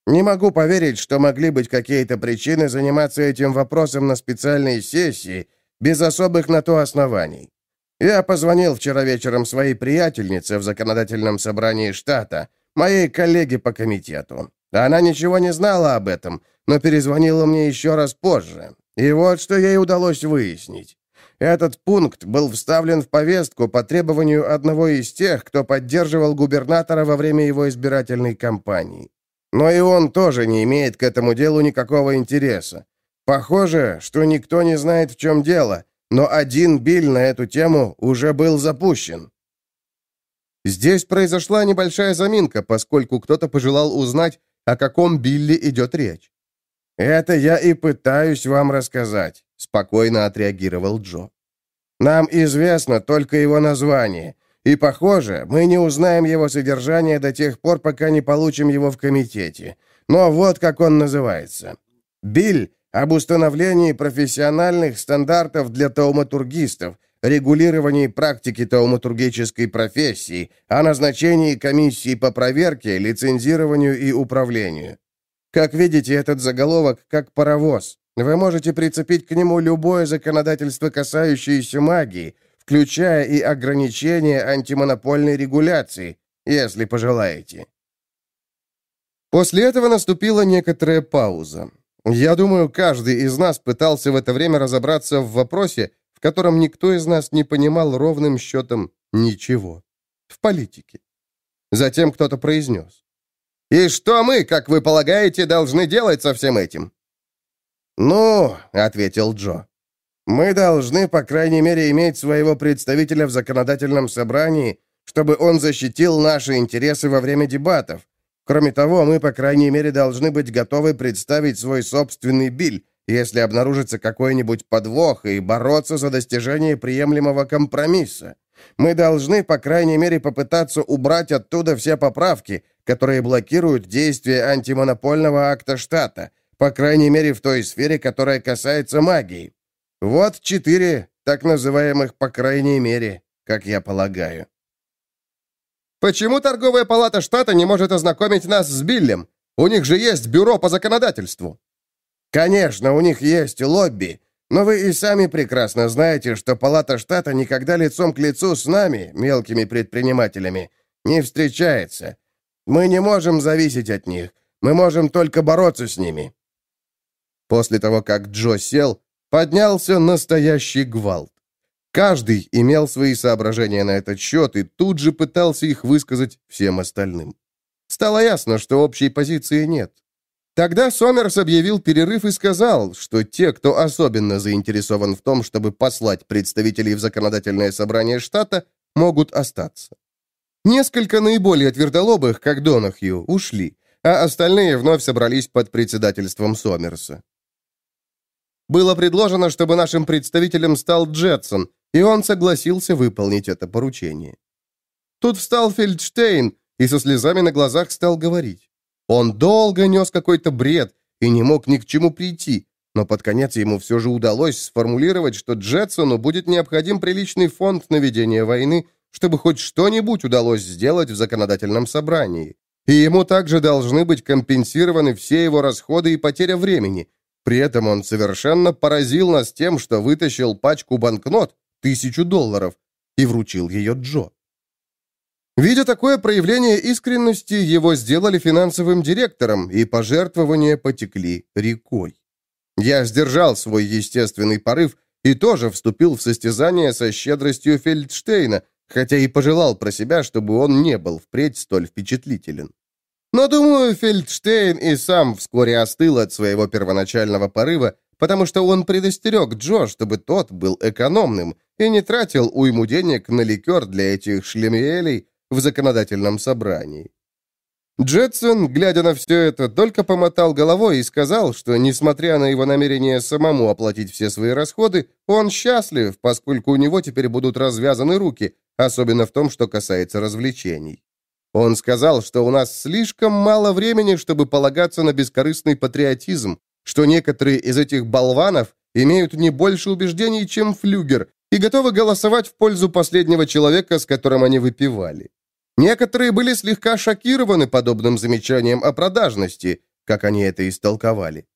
Speaker 2: Не могу поверить, что могли быть какие-то причины заниматься этим вопросом на специальной сессии, без особых на то оснований. Я позвонил вчера вечером своей приятельнице в законодательном собрании штата, моей коллеге по комитету. Она ничего не знала об этом, но перезвонила мне еще раз позже. И вот что ей удалось выяснить. Этот пункт был вставлен в повестку по требованию одного из тех, кто поддерживал губернатора во время его избирательной кампании. Но и он тоже не имеет к этому делу никакого интереса. Похоже, что никто не знает, в чем дело, но один биль на эту тему уже был запущен.
Speaker 1: Здесь произошла небольшая заминка, поскольку кто-то пожелал узнать, о каком Билли идет речь.
Speaker 2: «Это я и пытаюсь вам рассказать», — спокойно отреагировал Джо. «Нам известно только его название, и, похоже, мы не узнаем его содержание до тех пор, пока не получим его в комитете. Но вот как он называется. Биль об установлении профессиональных стандартов для тауматургистов, регулировании практики тауматургической профессии, о назначении комиссии по проверке, лицензированию и управлению. Как видите, этот заголовок как паровоз. Вы можете прицепить к нему любое законодательство, касающееся магии, включая и ограничения антимонопольной регуляции, если пожелаете.
Speaker 1: После этого наступила некоторая пауза. Я думаю, каждый из нас пытался в это время разобраться в вопросе, в котором никто из нас не понимал ровным счетом ничего. В политике. Затем кто-то произнес. «И что мы, как вы полагаете, должны делать со всем этим?»
Speaker 2: «Ну», — ответил Джо, — «мы должны, по крайней мере, иметь своего представителя в законодательном собрании, чтобы он защитил наши интересы во время дебатов, Кроме того, мы, по крайней мере, должны быть готовы представить свой собственный биль, если обнаружится какой-нибудь подвох, и бороться за достижение приемлемого компромисса. Мы должны, по крайней мере, попытаться убрать оттуда все поправки, которые блокируют действие антимонопольного акта штата, по крайней мере, в той сфере, которая касается магии. Вот четыре так называемых «по крайней мере», как я полагаю.
Speaker 1: Почему торговая палата штата не может ознакомить нас с Биллем? У них же есть бюро по законодательству».
Speaker 2: «Конечно, у них есть лобби, но вы и сами прекрасно знаете, что палата штата никогда лицом к лицу с нами, мелкими предпринимателями, не встречается. Мы не можем зависеть от них, мы можем только бороться с ними».
Speaker 1: После того, как Джо сел, поднялся настоящий гвалт. Каждый имел свои соображения на этот счет и тут же пытался их высказать всем остальным. Стало ясно, что общей позиции нет. Тогда Сомерс объявил перерыв и сказал, что те, кто особенно заинтересован в том, чтобы послать представителей в законодательное собрание штата, могут остаться. Несколько наиболее твердолобых, как Донахью, ушли, а остальные вновь собрались под председательством Сомерса. Было предложено, чтобы нашим представителем стал Джетсон, и он согласился выполнить это поручение. Тут встал Фельдштейн и со слезами на глазах стал говорить. Он долго нес какой-то бред и не мог ни к чему прийти, но под конец ему все же удалось сформулировать, что Джетсону будет необходим приличный фонд на ведение войны, чтобы хоть что-нибудь удалось сделать в законодательном собрании. И ему также должны быть компенсированы все его расходы и потеря времени. При этом он совершенно поразил нас тем, что вытащил пачку банкнот, тысячу долларов, и вручил ее Джо. Видя такое проявление искренности, его сделали финансовым директором, и пожертвования потекли рекой. Я сдержал свой естественный порыв и тоже вступил в состязание со щедростью Фельдштейна, хотя и пожелал про себя, чтобы он не был впредь столь впечатлителен. Но, думаю, Фельдштейн и сам вскоре остыл от своего первоначального порыва потому что он предостерег Джо, чтобы тот был экономным и не тратил уйму денег на ликер для этих шлемиелей в законодательном собрании. Джетсон, глядя на все это, только помотал головой и сказал, что, несмотря на его намерение самому оплатить все свои расходы, он счастлив, поскольку у него теперь будут развязаны руки, особенно в том, что касается развлечений. Он сказал, что у нас слишком мало времени, чтобы полагаться на бескорыстный патриотизм, что некоторые из этих болванов имеют не больше убеждений, чем флюгер, и готовы голосовать в пользу последнего человека, с которым они выпивали. Некоторые были слегка шокированы подобным замечанием о продажности, как они это истолковали.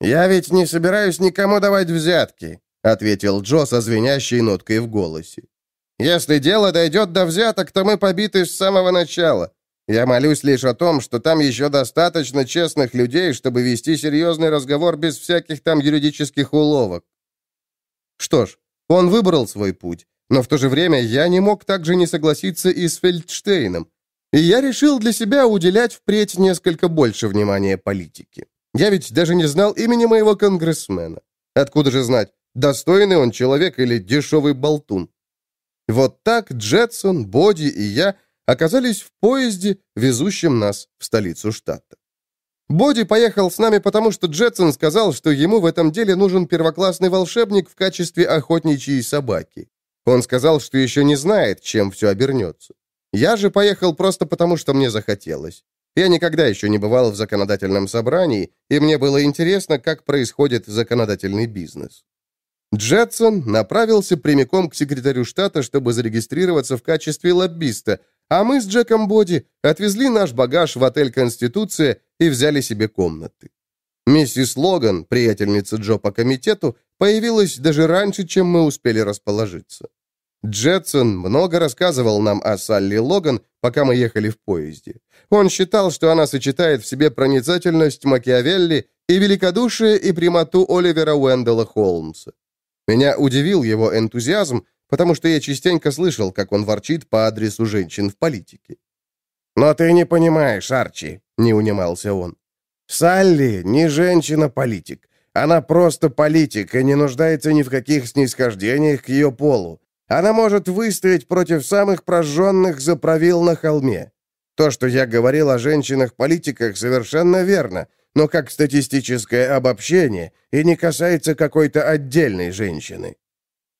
Speaker 2: «Я ведь не собираюсь никому давать взятки», — ответил Джо со звенящей ноткой в голосе. «Если дело дойдет до взяток, то мы побиты с самого начала. Я молюсь лишь о том, что там еще достаточно честных людей, чтобы вести серьезный разговор без всяких там юридических уловок. Что ж, он выбрал свой путь, но в то же время я не мог также не согласиться и с Фельдштейном. И я решил для себя уделять впредь несколько больше внимания политике. Я ведь даже не знал имени моего конгрессмена. Откуда же знать, достойный он человек или дешевый болтун? Вот так Джетсон, Боди и я – оказались в поезде, везущем нас в столицу штата. Боди поехал с нами, потому что Джетсон сказал, что ему в этом деле нужен первоклассный волшебник в качестве охотничьей собаки. Он сказал, что еще не знает, чем все обернется. Я же поехал просто потому, что мне захотелось. Я никогда еще не бывал в законодательном собрании, и мне было интересно, как происходит законодательный бизнес.
Speaker 1: Джетсон направился прямиком к секретарю штата, чтобы зарегистрироваться в качестве лоббиста, а мы с Джеком Боди отвезли наш багаж в отель «Конституция» и взяли себе комнаты. Миссис Логан, приятельница Джо по комитету, появилась даже раньше, чем мы успели расположиться. Джетсон много рассказывал нам о Салли Логан, пока мы ехали в поезде. Он считал, что она сочетает в себе проницательность Макиавелли и великодушие и прямоту Оливера Уэндела Холмса. Меня удивил его энтузиазм, потому что я частенько слышал, как он ворчит по адресу женщин в политике.
Speaker 2: «Но ты не понимаешь, Арчи», — не унимался он. «Салли не женщина-политик. Она просто политик и не нуждается ни в каких снисхождениях к ее полу. Она может выстоять против самых прожженных заправил на холме. То, что я говорил о женщинах-политиках, совершенно верно, но как статистическое обобщение и не касается какой-то отдельной женщины.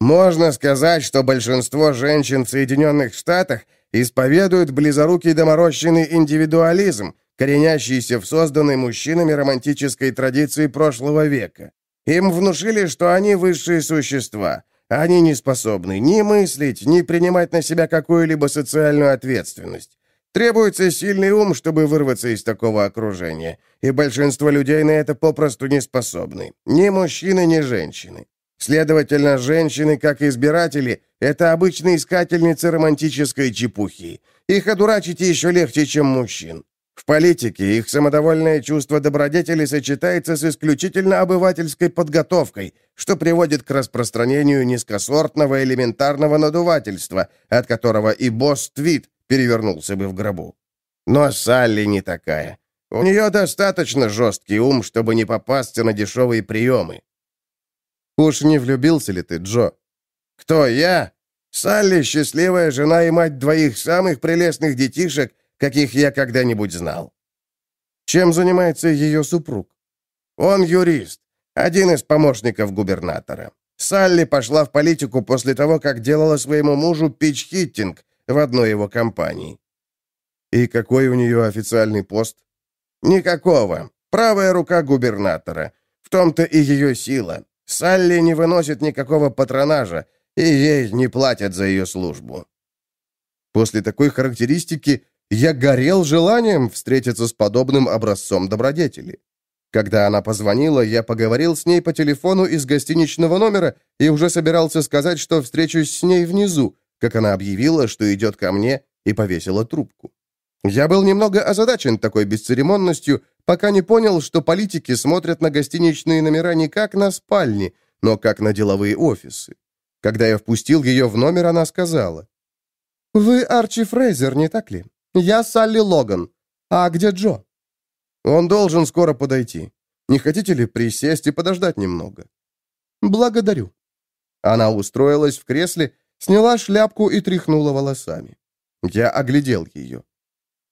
Speaker 2: Можно сказать, что большинство женщин в Соединенных Штатах исповедуют близорукий доморощенный индивидуализм, коренящийся в созданной мужчинами романтической традиции прошлого века. Им внушили, что они высшие существа. Они не способны ни мыслить, ни принимать на себя какую-либо социальную ответственность. Требуется сильный ум, чтобы вырваться из такого окружения, и большинство людей на это попросту не способны. Ни мужчины, ни женщины. Следовательно, женщины, как избиратели, это обычные искательницы романтической чепухи. Их одурачить еще легче, чем мужчин. В политике их самодовольное чувство добродетели сочетается с исключительно обывательской подготовкой, что приводит к распространению низкосортного элементарного надувательства, от которого и босс Твит перевернулся бы в гробу. Но Салли не такая. У нее достаточно жесткий ум, чтобы не попасться на дешевые приемы.
Speaker 1: «Уж не влюбился ли ты, Джо?»
Speaker 2: «Кто, я? Салли — счастливая жена и мать двоих самых прелестных детишек, каких я когда-нибудь знал».
Speaker 1: «Чем занимается ее супруг?»
Speaker 2: «Он юрист, один из помощников губернатора. Салли пошла в политику после того, как делала своему мужу пич-хиттинг в одной его компании».
Speaker 1: «И какой у нее официальный пост?»
Speaker 2: «Никакого. Правая рука губернатора. В том-то и ее сила. Салли не выносит никакого патронажа, и ей не платят за ее службу.
Speaker 1: После такой характеристики я горел желанием встретиться с подобным образцом добродетели. Когда она позвонила, я поговорил с ней по телефону из гостиничного номера и уже собирался сказать, что встречусь с ней внизу, как она объявила, что идет ко мне и повесила трубку. Я был немного озадачен такой бесцеремонностью, пока не понял, что политики смотрят на гостиничные номера не как на спальни, но как на деловые офисы. Когда я впустил ее в номер, она сказала. «Вы Арчи Фрейзер, не так ли? Я Салли Логан. А где Джо?» «Он должен скоро подойти. Не хотите ли присесть и подождать немного?» «Благодарю». Она устроилась в кресле, сняла шляпку и тряхнула волосами. Я оглядел ее.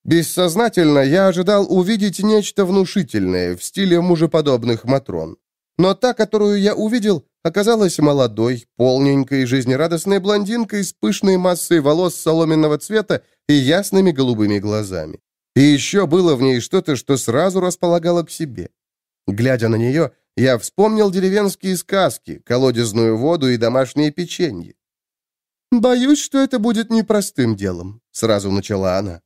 Speaker 1: Бессознательно я ожидал увидеть нечто внушительное в стиле мужеподобных Матрон. Но та, которую я увидел, оказалась молодой, полненькой, жизнерадостной блондинкой с пышной массой волос соломенного цвета и ясными голубыми глазами. И еще было в ней что-то, что сразу располагало к себе. Глядя на нее, я вспомнил деревенские сказки, колодезную воду и домашнее печенье. «Боюсь, что это будет непростым делом», — сразу начала она.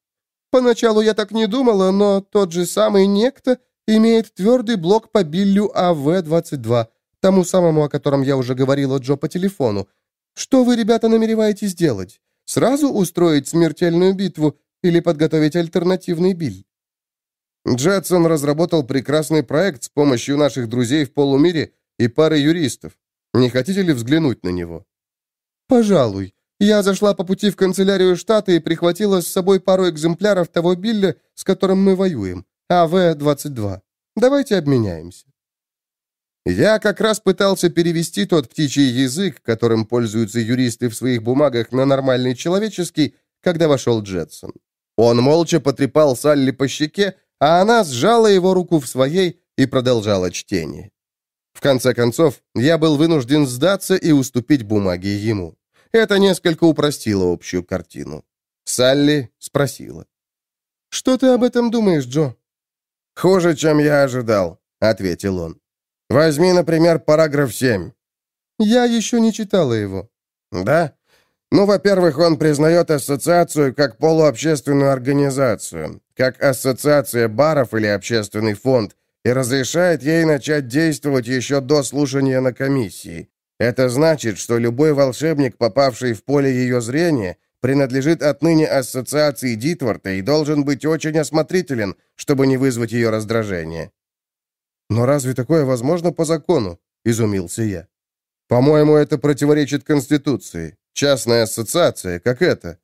Speaker 1: Поначалу я так не думала, но тот же самый некто имеет твердый блок по Биллю АВ-22, тому самому, о котором я уже говорила Джо по телефону. Что вы, ребята, намереваетесь делать? Сразу устроить смертельную битву или подготовить альтернативный Биль? Джетсон разработал прекрасный проект с помощью наших друзей в полумире и пары юристов. Не хотите ли взглянуть на него? Пожалуй. Я зашла по пути в канцелярию штата и прихватила с собой пару экземпляров того Билля, с которым мы воюем, АВ-22. Давайте обменяемся. Я как раз пытался перевести тот птичий язык, которым пользуются юристы в своих бумагах, на нормальный человеческий, когда вошел Джетсон. Он молча потрепал Салли по щеке, а она сжала его руку в своей и продолжала чтение. В конце концов, я был вынужден сдаться и уступить бумаги ему. Это несколько упростило общую картину. Салли спросила. «Что ты об этом думаешь, Джо?»
Speaker 2: «Хуже, чем я ожидал», — ответил он. «Возьми, например, параграф 7».
Speaker 1: Я еще не читала его.
Speaker 2: Да? Ну, во-первых, он признает ассоциацию как полуобщественную организацию, как ассоциация баров или общественный фонд, и разрешает ей начать действовать еще до слушания на комиссии. Это значит, что любой волшебник, попавший в поле ее зрения, принадлежит отныне ассоциации Дитворта и должен быть очень осмотрителен, чтобы не вызвать ее раздражение.
Speaker 1: «Но разве такое возможно по закону?» — изумился я. «По-моему, это противоречит Конституции. Частная ассоциация, как это?»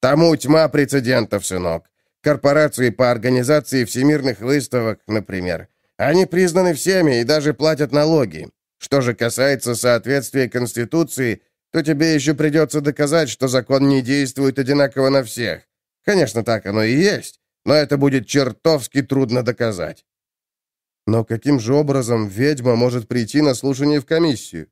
Speaker 2: «Тому тьма прецедентов, сынок. Корпорации по организации всемирных выставок, например. Они признаны всеми и даже платят налоги. Что же касается соответствия Конституции, то тебе еще придется доказать, что закон не действует одинаково на всех. Конечно, так оно и есть, но это будет чертовски трудно доказать.
Speaker 1: Но каким же образом ведьма может прийти на слушание в комиссию?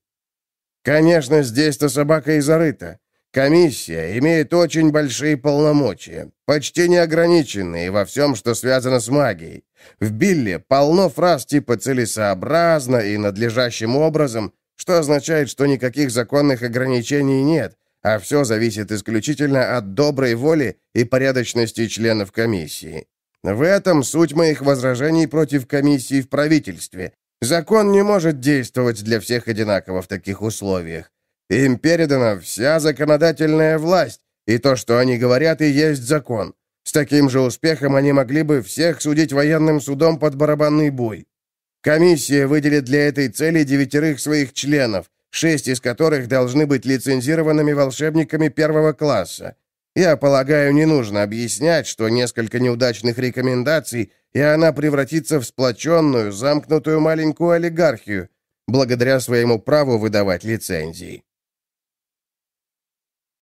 Speaker 2: Конечно, здесь-то собака и зарыта. Комиссия имеет очень большие полномочия, почти неограниченные во всем, что связано с магией. В Билле полно фраз типа «целесообразно» и «надлежащим образом», что означает, что никаких законных ограничений нет, а все зависит исключительно от доброй воли и порядочности членов комиссии. В этом суть моих возражений против комиссии в правительстве. Закон не может действовать для всех одинаково в таких условиях. Им передана вся законодательная власть, и то, что они говорят, и есть закон. С таким же успехом они могли бы всех судить военным судом под барабанный бой. Комиссия выделит для этой цели девятерых своих членов, шесть из которых должны быть лицензированными волшебниками первого класса. Я полагаю, не нужно объяснять, что несколько неудачных рекомендаций, и она превратится в сплоченную, замкнутую маленькую олигархию, благодаря своему праву выдавать лицензии.